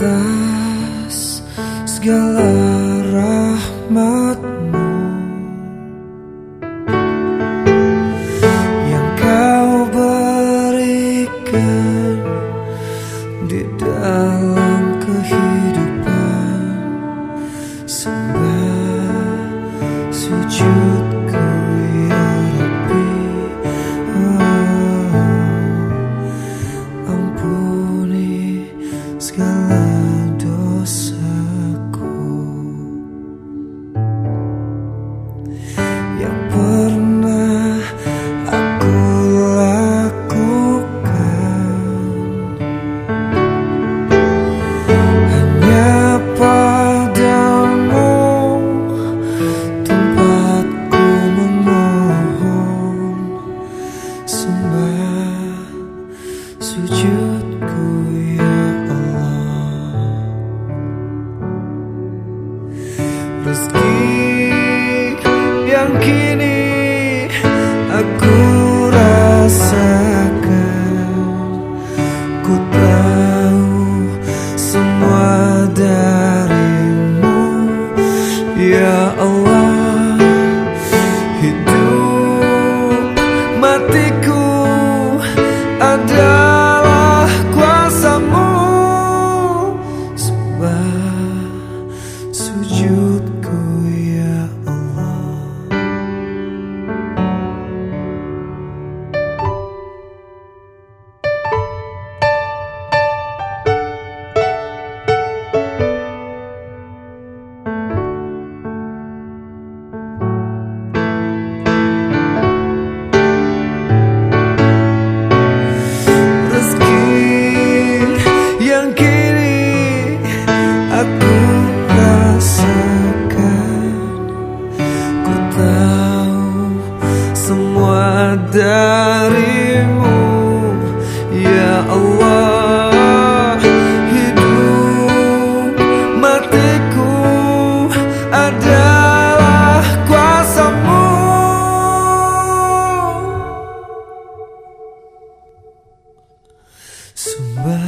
atas segala rahmat kini aku rasa aku rasakan Ku tahu semua darimu. Ya Allah Hidup matiku adalah kuasamu. Sumber